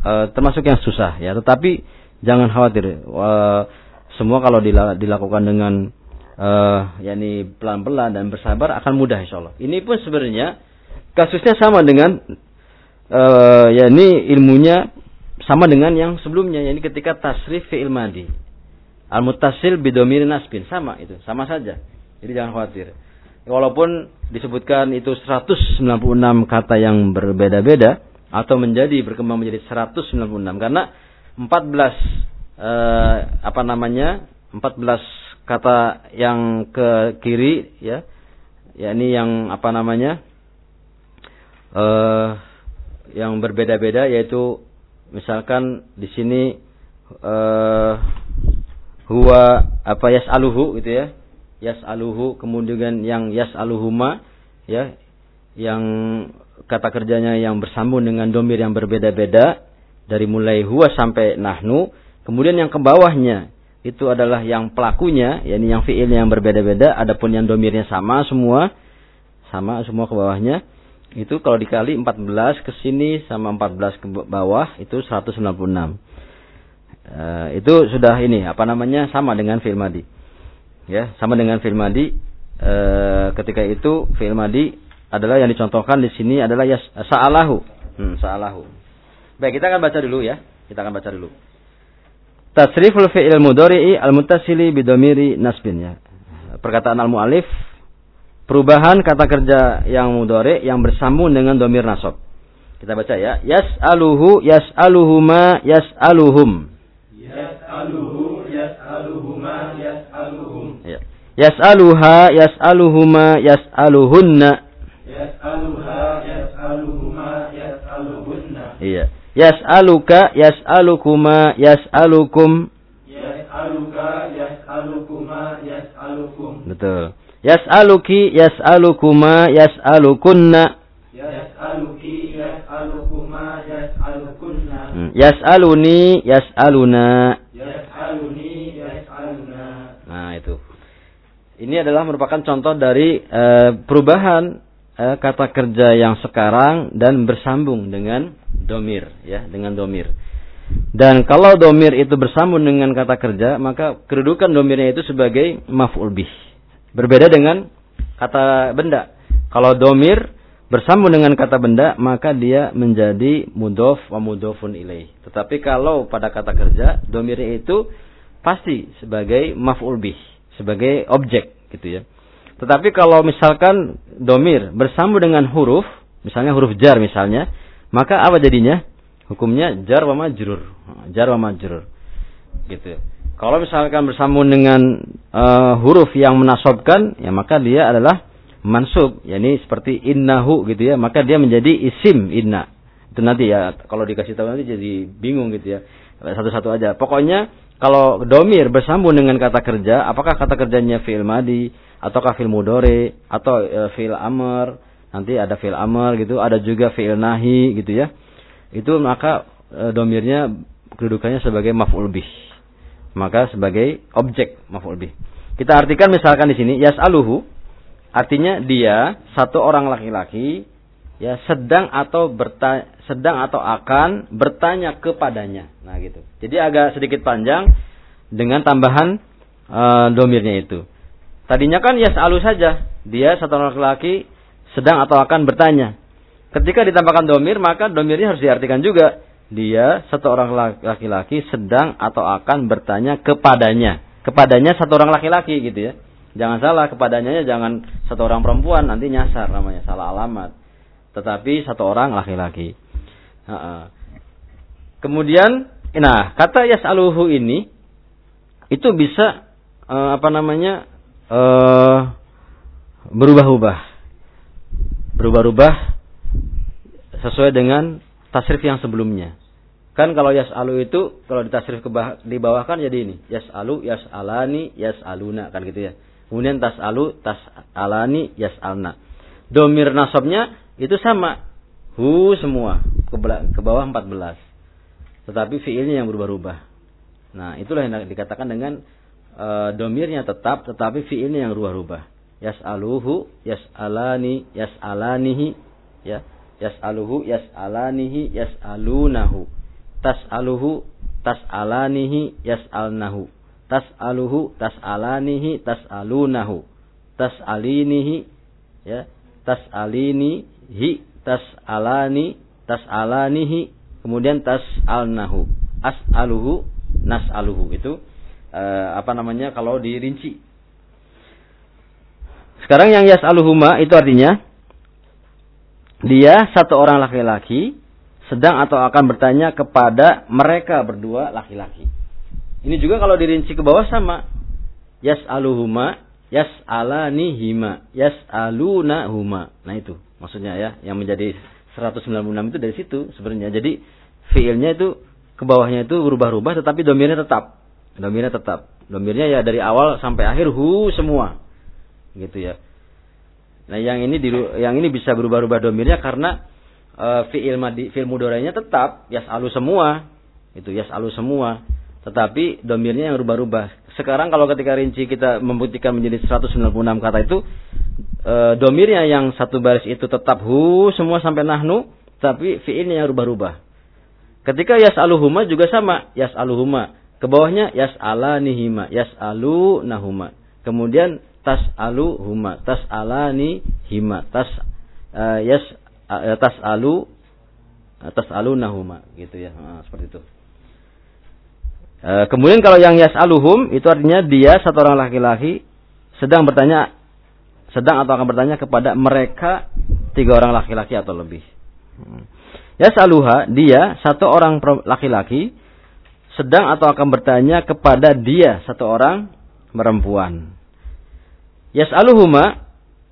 eh, termasuk yang susah ya. Tetapi jangan khawatir. Eh, semua kalau dila- dilakukan dengan eh yakni pelan-pelan dan bersabar akan mudah insyaallah. Ini pun sebenarnya kasusnya sama dengan eh yakni ilmunya sama dengan yang sebelumnya yakni ketika tasrif fi'il madi. Al muttasil bidomir nasbin sama itu, sama saja. Jadi jangan khawatir. Walaupun disebutkan itu 196 kata yang berbeda-beda atau menjadi berkembang menjadi 196 karena 14 eh, apa namanya? 14 kata yang ke kiri ya. yakni yang apa namanya? eh yang berbeda-beda yaitu misalkan di sini eh huwa apa yas'aluhu gitu ya. Yas'aluhu kemudian yang yas'aluhuma ya yang kata kerjanya yang bersambung dengan domir yang berbeda-beda dari mulai huwa sampai nahnu kemudian yang ke bawahnya itu adalah yang pelakunya yakni yang fiilnya yang berbeda-beda adapun yang domirnya sama semua sama semua ke bawahnya itu kalau dikali 14 ke sini sama 14 ke bawah itu 196 Eh, itu sudah ini apa namanya sama dengan fi'il madi. Ya, sama dengan fi'il madi. Eh, ketika itu fi'il madi adalah yang dicontohkan di sini adalah ya sa'alahu. Hmm, sa'alahu. Baik, kita akan baca dulu ya. Kita akan baca dulu. Tasriful fi'il mudhari'i al-muttasili bidomiri nasbin ya. Perkataan al-mu'alif perubahan kata kerja yang mudhari yang bersambung dengan domir nasab. Kita baca ya. Yas'aluhu yas'aluhuma yas'aluhum. Yas'aluhu Yas'aluha yas'aluhuma yas'aluhunna. Yas'aluha yas'aluhuma yas'aluhunna Iya. Yas'aluka yas'alukuma yas'alukum. Yas'aluka yas'alukuma yas'alukum Betul. Yas'aluki yas'alukuma yas'alukunna. Yas'aluki yas'alukuma yas'alukunna Hmm. Yas'aluni yas'aluna. Ini adalah merupakan contoh dari eh, perubahan eh, kata kerja yang sekarang dan bersambung dengan domir, ya, dengan domir. Dan kalau domir itu bersambung dengan kata kerja, maka kedudukan domirnya itu sebagai maf'ul bih. Berbeda dengan kata benda. Kalau domir bersambung dengan kata benda, maka dia menjadi mudof wa mudofun ilaih. Tetapi kalau pada kata kerja, domirnya itu pasti sebagai maf'ul bih, sebagai objek gitu ya. Tetapi kalau misalkan domir bersambung dengan huruf, misalnya huruf jar misalnya, maka apa jadinya? Hukumnya jar wa majrur. Jar wa majrur. Gitu. Kalau misalkan bersambung dengan eh, huruf yang menasobkan, ya maka dia adalah mansub, yakni seperti innahu gitu ya, maka dia menjadi isim inna. Itu nanti ya, kalau dikasih tahu nanti jadi bingung gitu ya. Satu-satu aja. Pokoknya kalau domir bersambung dengan kata kerja, apakah kata kerjanya fi'il madi, ataukah fi'il mudore, atau e, fi'il amr, nanti ada fi'il amr gitu, ada juga fi'il nahi gitu ya. Itu maka e, domirnya kedudukannya sebagai maf'ul bih. Maka sebagai objek maf'ul bih. Kita artikan misalkan di sini yas'aluhu artinya dia satu orang laki-laki ya sedang atau berta sedang atau akan bertanya kepadanya. Nah gitu. Jadi agak sedikit panjang dengan tambahan e, domirnya itu. Tadinya kan yas'alu saja. Dia satu orang laki-laki sedang atau akan bertanya. Ketika ditambahkan domir maka domirnya harus diartikan juga. Dia satu orang laki-laki sedang atau akan bertanya kepadanya. Kepadanya satu orang laki-laki gitu ya. Jangan salah kepadanya jangan satu orang perempuan nanti nyasar namanya salah alamat. Tetapi satu orang laki-laki. Kemudian, nah kata yas'aluhu ini itu bisa eh, apa namanya? eh berubah-ubah. Berubah-ubah sesuai dengan tasrif yang sebelumnya. Kan kalau yas'alu itu kalau ditasrif ke bah- di bawah kan jadi ini. Yas'alu, yas'alani, yas'aluna kan gitu ya. Kemudian tas'alu, tas'alani, yas'alna. Domir nasabnya itu sama. Hu semua ke, bawah 14. Tetapi fiilnya yang berubah-ubah. Nah, itulah yang dikatakan dengan e, domirnya tetap tetapi fiilnya yang berubah-ubah. Yas'aluhu, yas'alani, yas'alanihi, ya. Yas'aluhu, yas'alanihi, yas'alunahu. Tas'aluhu, tas'alanihi, yas'alnahu. Tas'aluhu, tas'alanihi, tas'alunahu. Tas'alinihi, ya. Tas'alinihi, tas'alani, tas'alanihi, kemudian tas'alnahu. As'aluhu, nas'aluhu. Itu eh, apa namanya kalau dirinci. Sekarang yang yas'aluhuma itu artinya dia satu orang laki-laki sedang atau akan bertanya kepada mereka berdua laki-laki. Ini juga kalau dirinci ke bawah sama. Yas'aluhuma, yas'alanihima, yas'alunahuma. Nah itu maksudnya ya, yang menjadi 196 itu dari situ sebenarnya. Jadi fiilnya itu ke bawahnya itu berubah-ubah tetapi domirnya tetap. Domirnya tetap. Domirnya ya dari awal sampai akhir hu semua. Gitu ya. Nah, yang ini di, yang ini bisa berubah-ubah domirnya karena e, fiil madi fiil mudoranya tetap yas'alu semua. Itu yas'alu semua. Tetapi domirnya yang berubah-ubah. Sekarang kalau ketika rinci kita membuktikan menjadi 196 kata itu e, domirnya yang satu baris itu tetap hu semua sampai nahnu, tapi fiilnya yang berubah-ubah. Ketika yas'aluhuma juga sama, yas'aluhuma. Ke bawahnya yas'alanihima, yas'alunahuma. Kemudian tas'aluhuma, tas'alanihima, tas uh, yas uh, tas'alu uh, tas'alunahuma gitu ya. Nah, seperti itu. Uh, kemudian kalau yang yas'aluhum itu artinya dia satu orang laki-laki sedang bertanya sedang atau akan bertanya kepada mereka tiga orang laki-laki atau lebih. Yas'aluha dia satu orang laki-laki sedang atau akan bertanya kepada dia satu orang perempuan. Yas'aluhuma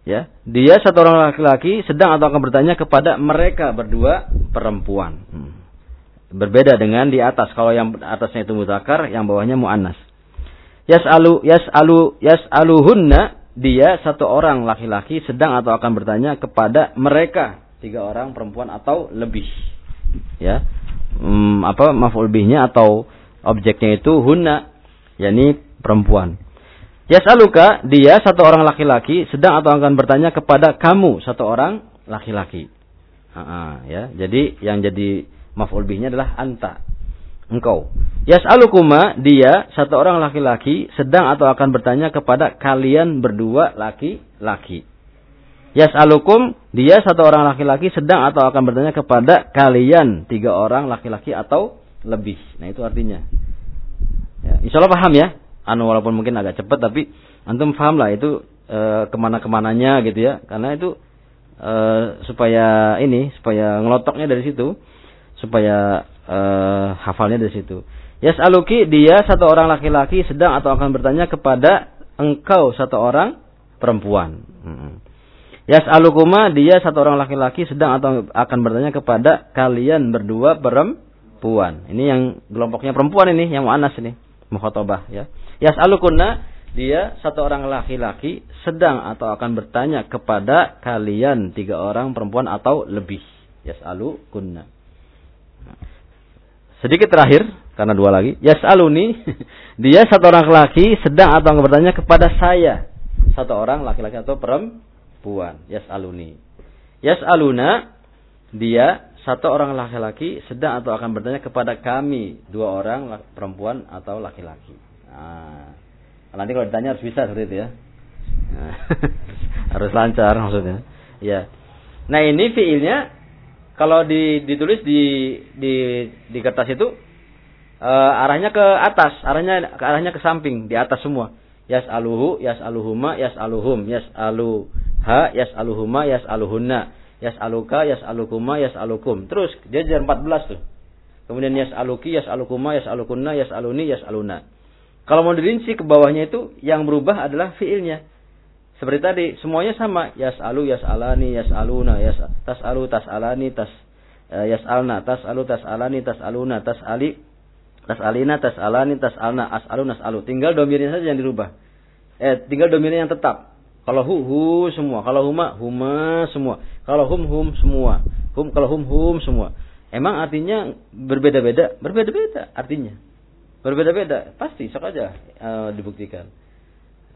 ya, dia satu orang laki-laki sedang atau akan bertanya kepada mereka berdua perempuan. Hmm. Berbeda dengan di atas. Kalau yang atasnya itu mutakar, yang bawahnya muannas. Yas'alu yas'alu yas'aluhunna dia satu orang laki-laki sedang atau akan bertanya kepada mereka tiga orang perempuan atau lebih. Ya. Hmm, apa maf'ul bihnya atau objeknya itu hunna yakni perempuan. Yas'aluka dia satu orang laki-laki sedang atau akan bertanya kepada kamu satu orang laki-laki. ya. Jadi yang jadi maf'ul bihnya adalah anta. Engkau. Yas'alukuma dia satu orang laki-laki sedang atau akan bertanya kepada kalian berdua laki-laki. Yas'alukum dia satu orang laki-laki sedang atau akan bertanya kepada kalian tiga orang laki-laki atau lebih. Nah itu artinya. Ya, insya Allah paham ya. Anu walaupun mungkin agak cepat tapi antum paham lah itu e, ke mana-kemananya gitu ya. Karena itu e, supaya ini supaya ngelotoknya dari situ supaya uh, hafalnya dari situ. Yas'aluki dia satu orang laki-laki sedang atau akan bertanya kepada engkau satu orang perempuan. Hmm. Yas'alukuma dia satu orang laki-laki sedang atau akan bertanya kepada kalian berdua perempuan. Ini yang kelompoknya perempuan ini, yang mu'anas ini. Mukhotobah ya. Yas'alukunna dia satu orang laki-laki sedang atau akan bertanya kepada kalian tiga orang perempuan atau lebih. Yas'alukunna. Sedikit terakhir, karena dua lagi. Yas'aluni, *laughs* dia satu orang laki sedang atau bertanya kepada saya. Satu orang laki-laki atau perempuan. Yas'aluni. Yas'aluna, dia satu orang laki-laki sedang atau akan bertanya kepada kami. Dua orang perempuan atau laki-laki. Nah, nanti kalau ditanya harus bisa seperti itu ya. *laughs* Harus lancar maksudnya. Ya. Nah ini fiilnya kalau di, ditulis di di di kertas itu uh, arahnya ke atas, arahnya ke arahnya ke samping, di atas semua. Yas aluhu, yas aluhuma, yas aluhum, yas aluha, yas aluhuma, yas aluhunna, yas aluka, yas alukuma, yas alukum. Terus dia jadi 14 tuh. Kemudian yas aluki, yas alukuma, yas alukunna, yas aluni, yas aluna. Kalau mau dirinci ke bawahnya itu yang berubah adalah fiilnya. Seperti tadi, semuanya sama. Yas'alu, yas'alani, yas'aluna, yas tas'alu, tas'alani, tas eh, yas'alna, tas'alu, tas'alani, tas'aluna, tas'ali, tas'alina, tas'alani, tas'alna, as'alu, nas'alu. Tinggal domirnya saja yang dirubah. Eh, tinggal domirnya yang tetap. Kalau hu, hu semua. Kalau huma, huma semua. Kalau hum, hum semua. Hum, kalau hum, hum semua. Emang artinya berbeda-beda? Berbeda-beda artinya. Berbeda-beda. Pasti, sok aja uh, dibuktikan.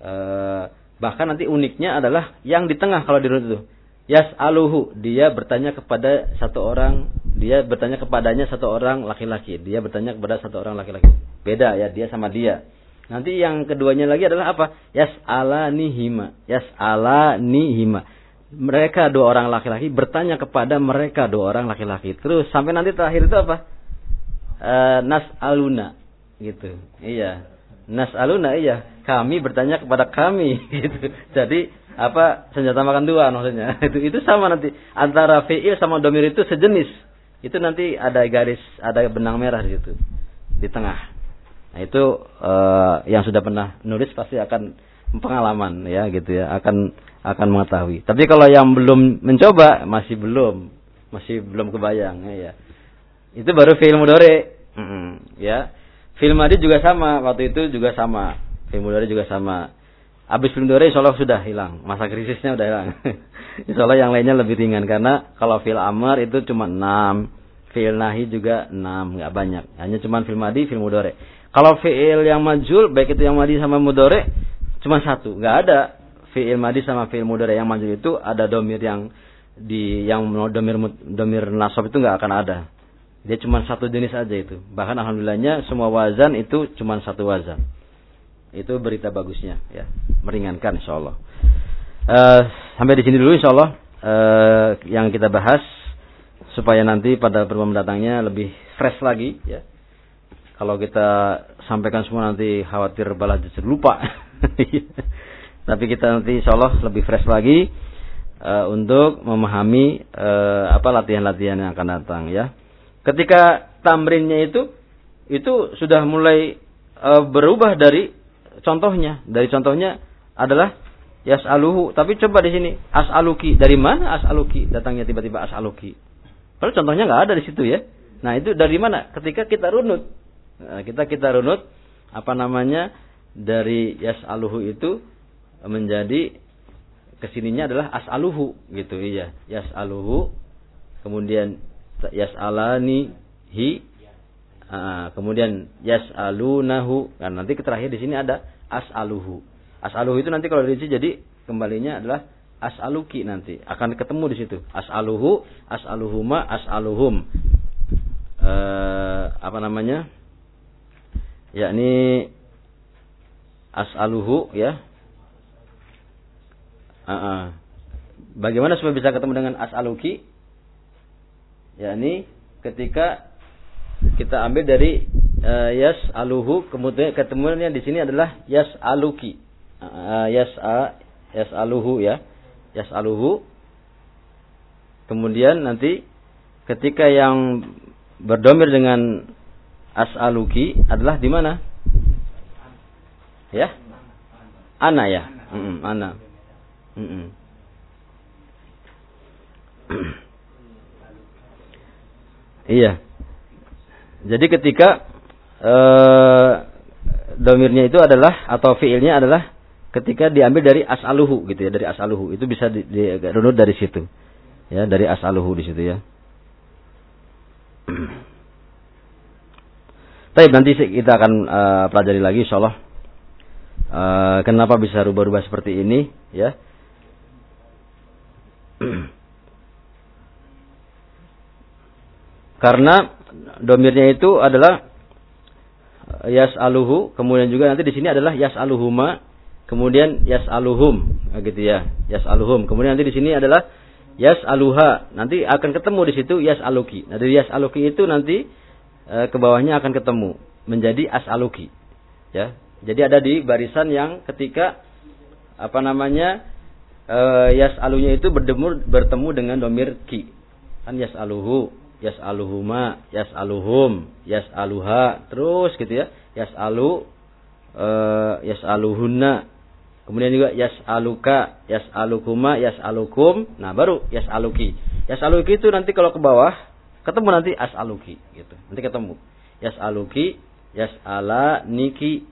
Uh, Bahkan nanti uniknya adalah yang di tengah kalau dirunut itu. Yas aluhu, dia bertanya kepada satu orang, dia bertanya kepadanya satu orang laki-laki, dia bertanya kepada satu orang laki-laki. Beda ya, dia sama dia. Nanti yang keduanya lagi adalah apa? Yas ala nihima, yas ala nihima. Mereka dua orang laki-laki bertanya kepada mereka dua orang laki-laki. Terus sampai nanti terakhir itu apa? E, nas aluna, gitu. Iya, nas aluna iya kami bertanya kepada kami *laughs* gitu. Jadi apa senjata makan dua maksudnya. *laughs* Itu itu sama nanti antara fiil sama domir itu sejenis. Itu nanti ada garis, ada benang merah gitu di tengah. Nah, itu uh, yang sudah pernah nulis pasti akan pengalaman ya gitu ya, akan akan mengetahui. Tapi kalau yang belum mencoba masih belum, masih belum kebayang ya. ya. Itu baru fiil mudore. Mm -hmm, ya. Film Adi juga sama, waktu itu juga sama Film Dore juga sama. Habis film Dore insya Allah sudah hilang. Masa krisisnya udah hilang. *laughs* insya Allah yang lainnya lebih ringan. Karena kalau film Amar itu cuma 6. Film Nahi juga 6. nggak banyak. Hanya cuma film Madi, film Mudore. Kalau fi'il yang majul, baik itu yang Madi sama Mudore, cuma satu. nggak ada fi'il Madi sama fi'il Mudore. Yang majul itu ada domir yang di yang domir domir nasab itu nggak akan ada. Dia cuma satu jenis aja itu. Bahkan alhamdulillahnya semua wazan itu cuma satu wazan. Itu berita bagusnya ya, meringankan insyaallah. Uh, sampai di sini dulu insyaallah uh, yang kita bahas supaya nanti pada pertemuan mendatangnya lebih fresh lagi ya. Kalau kita sampaikan semua nanti khawatir balas lupa. *laughs* Tapi kita nanti insyaallah lebih fresh lagi uh, untuk memahami uh, apa latihan-latihan yang akan datang ya. Ketika tamrinnya itu itu sudah mulai uh, berubah dari contohnya. Dari contohnya adalah yas'aluhu. Tapi coba di sini as'aluki. Dari mana as'aluki? Datangnya tiba-tiba as'aluki. Kalau contohnya nggak ada di situ ya. Nah itu dari mana? Ketika kita runut. Nah, kita kita runut apa namanya dari yas'aluhu itu menjadi ke sininya adalah as'aluhu gitu iya yas'aluhu kemudian yas'alani hi Uh, kemudian yas'alunahu. Kan nanti terakhir di sini ada as'aluhu. As'aluhu itu nanti kalau dirinci jadi kembalinya adalah as'aluki nanti. Akan ketemu di situ. As'aluhu, as'aluhuma, as'aluhum. Uh, apa namanya? Yakni as'aluhu ya. Uh, uh. Bagaimana supaya bisa ketemu dengan as'aluki? Yakni ketika kita ambil dari uh, yas aluhu kemudian ketemuannya di sini adalah yas aluki uh, yas a yas aluhu ya. Yas aluhu kemudian nanti ketika yang berdomir dengan as aluki adalah di mana? Ya? Ana ya? Mm -mm, ana. Mm -mm. *clears throat* iya jadi ketika e, domirnya itu adalah atau fiilnya adalah ketika diambil dari as'aluhu gitu ya, dari as'aluhu. Itu bisa di, di dari situ. Ya, dari as'aluhu di situ ya. Tapi nanti kita akan uh, pelajari lagi insyaallah. Uh, kenapa bisa rubah-rubah seperti ini ya. Karena domirnya itu adalah yas aluhu, kemudian juga nanti di sini adalah yas aluhuma, kemudian yas aluhum, nah, gitu ya, yas aluhum. Kemudian nanti di sini adalah yas aluha, nanti akan ketemu di situ yas aluki. Nah dari yas aluki itu nanti e, ke bawahnya akan ketemu menjadi as aluki, ya. Jadi ada di barisan yang ketika apa namanya e, yas alunya itu bertemu bertemu dengan domir ki, kan yas aluhu yas'aluhuma, yas'aluhum, yas'aluha, terus gitu ya. Yas'alu eh, yas'aluhunna. Kemudian juga yas'aluka, yas'alukuma, yas'alukum. Nah, baru yas'aluki. Yas'aluki itu nanti kalau ke bawah ketemu nanti as'aluki gitu. Nanti ketemu. Yas'aluki, yas'ala niki,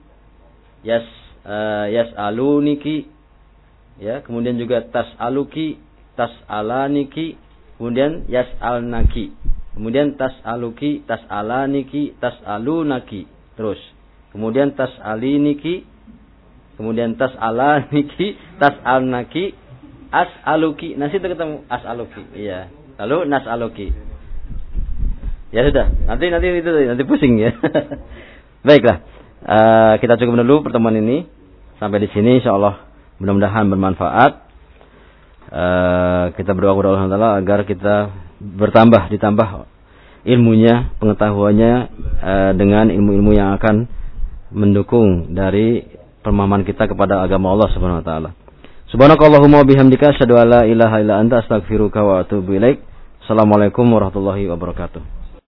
yas uh, yas'aluniki. Ya, kemudian juga tas'aluki, tas'alaniki, kemudian yas'alnaki. Kemudian tas'aluki, tas'alaniki, tas'alunaki. Terus. Kemudian tas'aliniki, kemudian tas'alaniki, *laughs* tas'alnaki, as'aluki. Nah, situ ketemu as'aluki. Iya. Lalu nas'aluki. Ya sudah, nanti nanti itu nanti pusing ya. *laughs* Baiklah. Uh, kita cukup dulu pertemuan ini sampai di sini insyaallah mudah-mudahan bermanfaat. Uh, kita berdoa kepada Allah Taala agar kita bertambah ditambah ilmunya, pengetahuannya uh, dengan ilmu-ilmu yang akan mendukung dari pemahaman kita kepada agama Allah Subhanahu wa taala. Subhanakallahumma bihamdika asyhadu an la ilaha illa anta astaghfiruka wa atubu ilaik. Assalamualaikum warahmatullahi wabarakatuh.